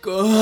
go.